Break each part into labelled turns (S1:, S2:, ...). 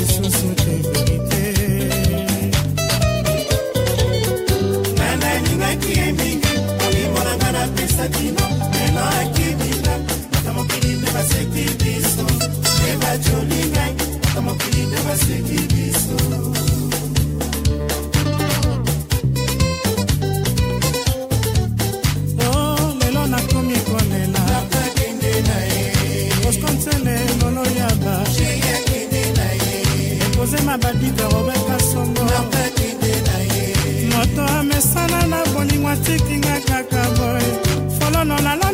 S1: lisusu te verite nananingaki ye mingi olimonanga napesa bino melaki bina ata mokili nde baseki biso nde bajolingai ata mokili nde baseki biso moto amesana na bolingo atikinga kaka boye folono nala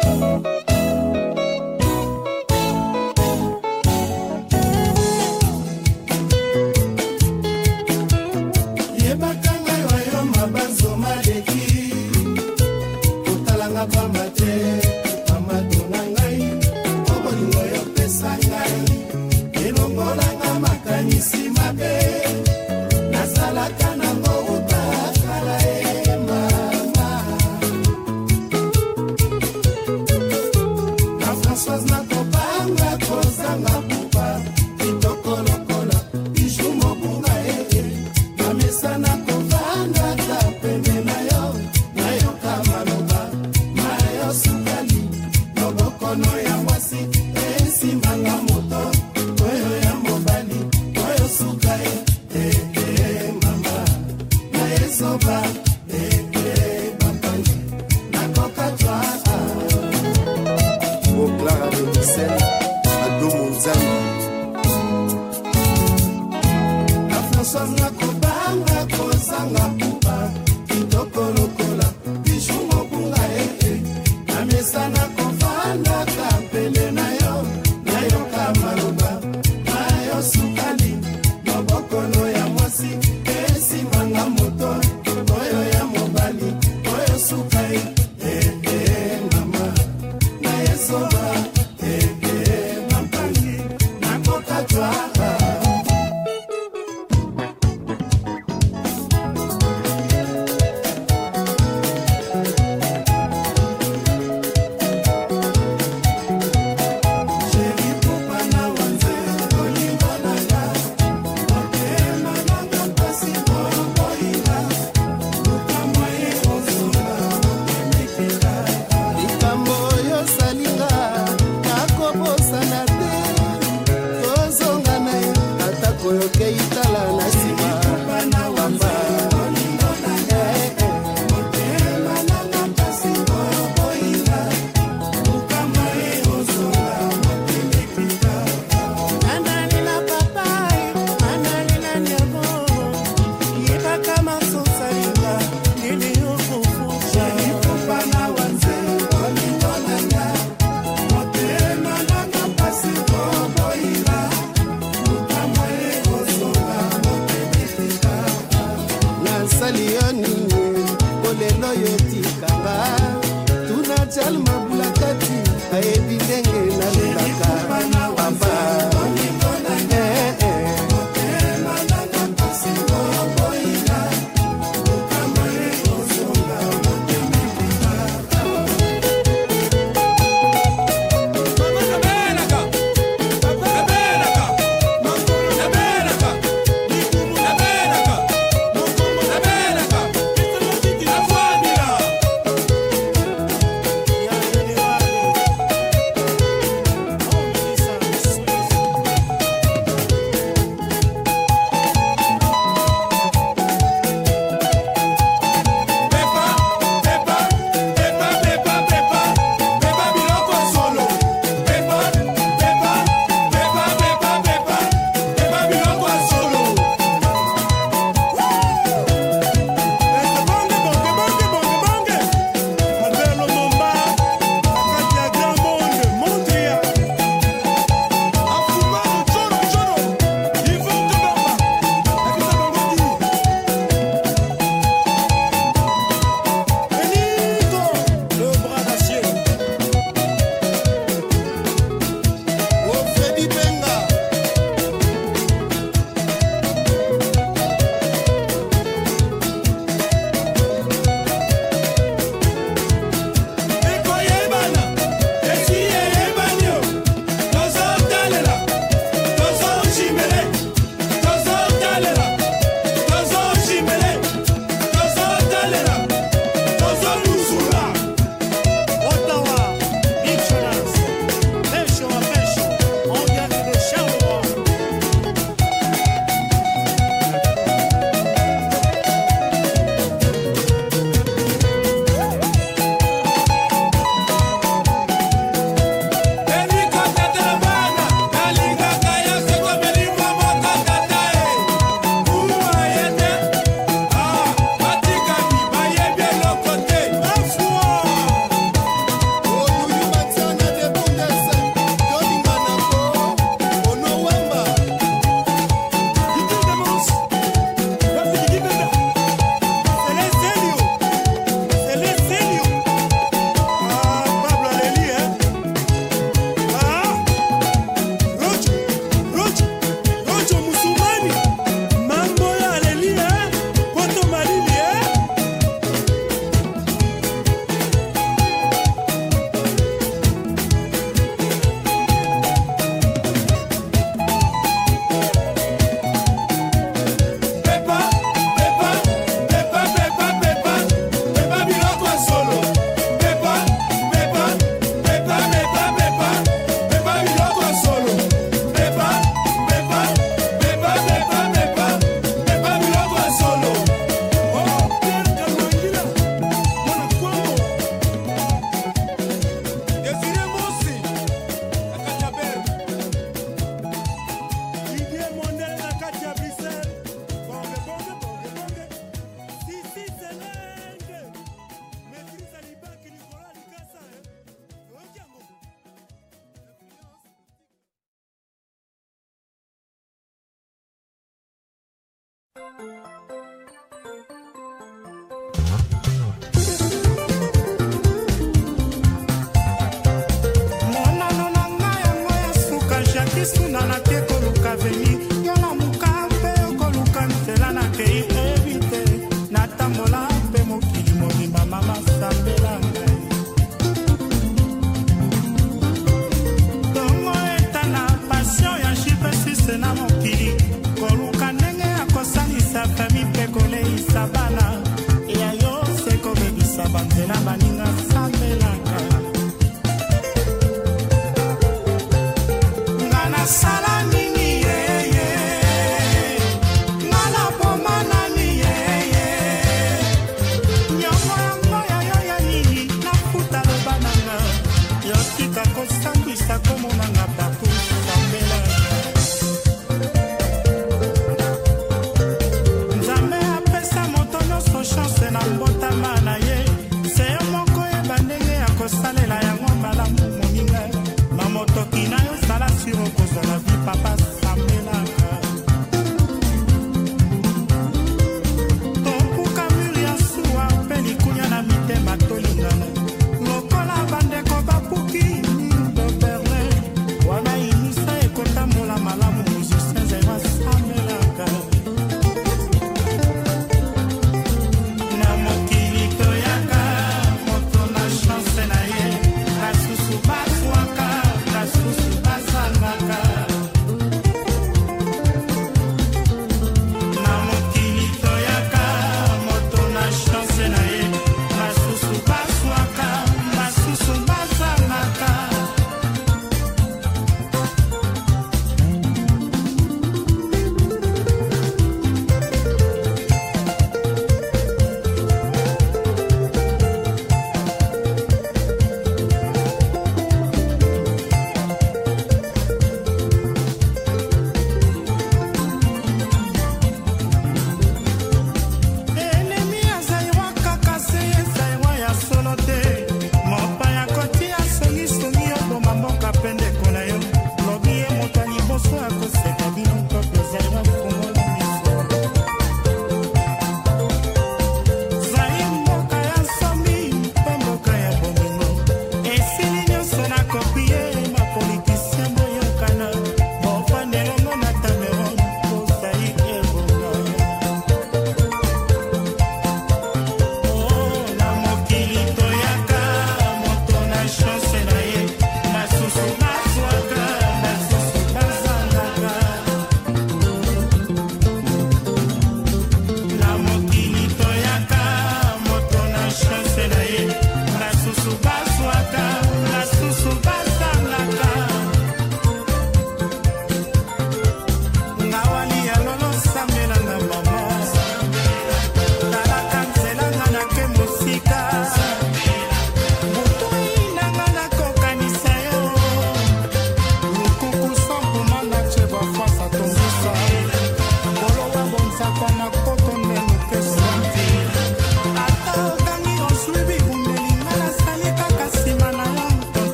S1: Thank you. Send